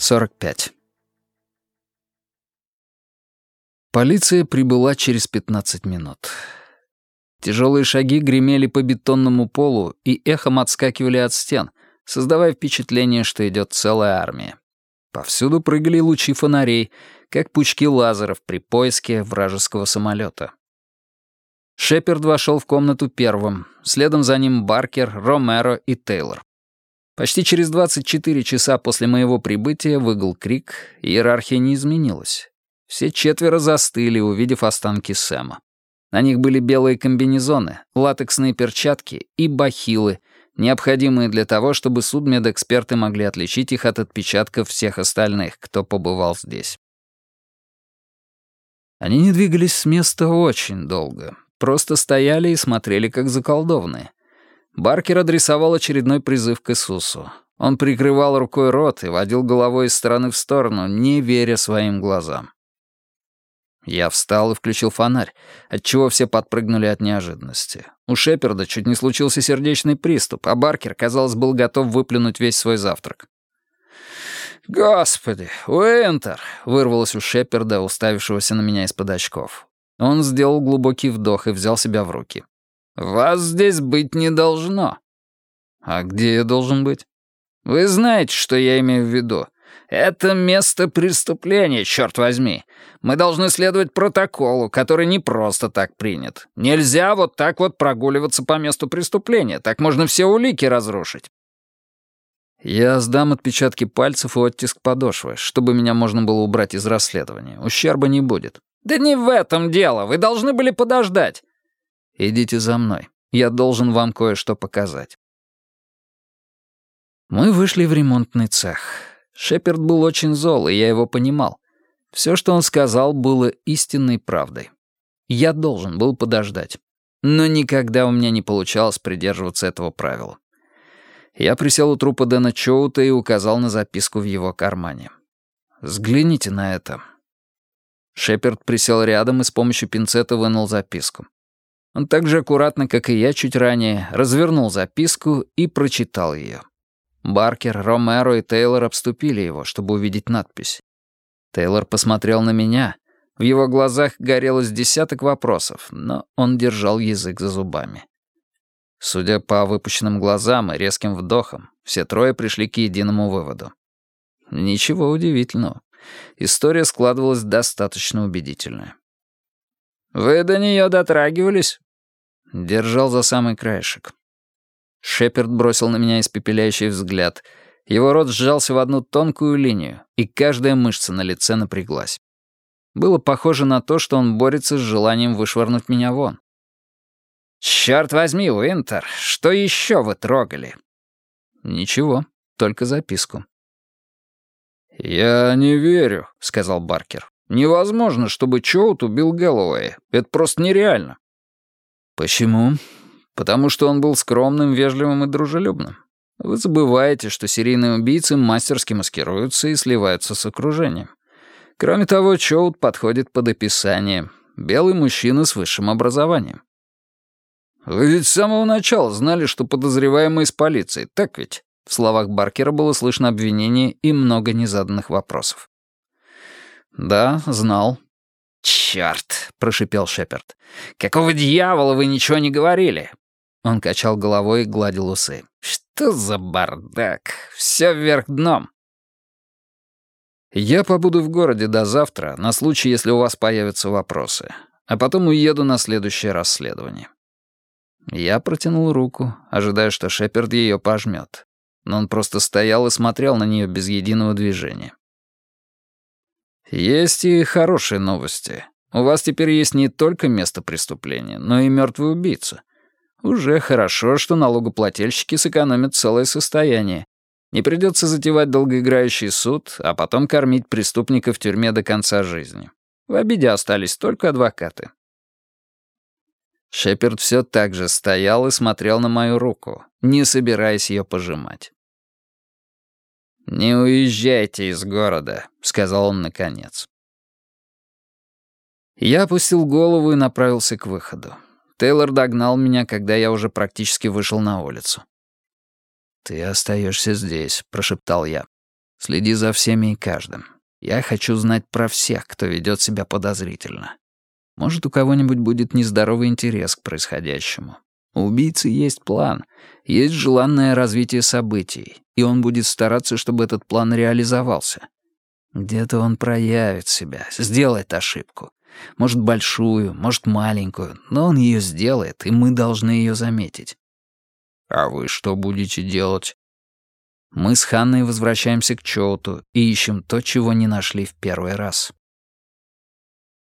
45. Полиция прибыла через 15 минут. Тяжелые шаги гремели по бетонному полу и эхом отскакивали от стен, создавая впечатление, что идет целая армия. Повсюду прыгали лучи фонарей, как пучки лазеров при поиске вражеского самолета. Шеперд вошел в комнату первым, следом за ним Баркер, Ромеро и Тейлор. Почти через 24 часа после моего прибытия выгул крик, иерархия не изменилась. Все четверо застыли, увидев останки Сэма. На них были белые комбинезоны, латексные перчатки и бахилы, необходимые для того, чтобы судмедэксперты могли отличить их от отпечатков всех остальных, кто побывал здесь. Они не двигались с места очень долго, просто стояли и смотрели как заколдованные. Баркер адресовал очередной призыв к Иисусу. Он прикрывал рукой рот и водил головой из стороны в сторону, не веря своим глазам. Я встал и включил фонарь, отчего все подпрыгнули от неожиданности. У Шеперда чуть не случился сердечный приступ, а Баркер, казалось, был готов выплюнуть весь свой завтрак. «Господи, Уинтер!» — вырвалось у Шеперда, уставившегося на меня из-под очков. Он сделал глубокий вдох и взял себя в руки. «Вас здесь быть не должно». «А где я должен быть?» «Вы знаете, что я имею в виду. Это место преступления, черт возьми. Мы должны следовать протоколу, который не просто так принят. Нельзя вот так вот прогуливаться по месту преступления. Так можно все улики разрушить. Я сдам отпечатки пальцев и оттиск подошвы, чтобы меня можно было убрать из расследования. Ущерба не будет. Да не в этом дело. Вы должны были подождать. Идите за мной. Я должен вам кое-что показать. Мы вышли в ремонтный цех. Шеперд был очень зол, и я его понимал. Все, что он сказал, было истинной правдой. Я должен был подождать. Но никогда у меня не получалось придерживаться этого правила. Я присел у трупа Дэна Чоута и указал на записку в его кармане. «Взгляните на это». Шеперд присел рядом и с помощью пинцета вынул записку. Он так же аккуратно, как и я чуть ранее, развернул записку и прочитал ее. Баркер, Ромеро и Тейлор обступили его, чтобы увидеть надпись. Тейлор посмотрел на меня. В его глазах горелось десяток вопросов, но он держал язык за зубами. Судя по выпущенным глазам и резким вдохам, все трое пришли к единому выводу. Ничего удивительного. История складывалась достаточно убедительная. «Вы до нее дотрагивались?» Держал за самый краешек. Шеперд бросил на меня испепеляющий взгляд. Его рот сжался в одну тонкую линию, и каждая мышца на лице напряглась. Было похоже на то, что он борется с желанием вышвырнуть меня вон. «Чёрт возьми, Уинтер, что еще вы трогали?» «Ничего, только записку». «Я не верю», — сказал Баркер. «Невозможно, чтобы Чоут убил Гэллоуэя. Это просто нереально». «Почему?» Потому что он был скромным, вежливым и дружелюбным. Вы забываете, что серийные убийцы мастерски маскируются и сливаются с окружением. Кроме того, Чоут подходит под описание. Белый мужчина с высшим образованием. «Вы ведь с самого начала знали, что подозреваемый из полиции, так ведь?» В словах Баркера было слышно обвинение и много незаданных вопросов. «Да, знал». «Чёрт!» — прошипел Шеперд. «Какого дьявола вы ничего не говорили? Он качал головой и гладил усы. «Что за бардак? Все вверх дном!» «Я побуду в городе до завтра, на случай, если у вас появятся вопросы, а потом уеду на следующее расследование». Я протянул руку, ожидая, что Шеперд ее пожмет, но он просто стоял и смотрел на нее без единого движения. «Есть и хорошие новости. У вас теперь есть не только место преступления, но и мертвый убийца. Уже хорошо, что налогоплательщики сэкономят целое состояние. Не придется затевать долгоиграющий суд, а потом кормить преступника в тюрьме до конца жизни. В обиде остались только адвокаты. Шеперд все так же стоял и смотрел на мою руку, не собираясь ее пожимать. «Не уезжайте из города», — сказал он наконец. Я опустил голову и направился к выходу. Тейлор догнал меня, когда я уже практически вышел на улицу. «Ты остаешься здесь», — прошептал я. Следи за всеми и каждым. Я хочу знать про всех, кто ведет себя подозрительно. Может, у кого-нибудь будет нездоровый интерес к происходящему. У убийцы есть план, есть желанное развитие событий, и он будет стараться, чтобы этот план реализовался. Где-то он проявит себя, сделает ошибку. Может, большую, может, маленькую, но он ее сделает, и мы должны ее заметить. «А вы что будете делать?» Мы с Ханной возвращаемся к Чоуту и ищем то, чего не нашли в первый раз.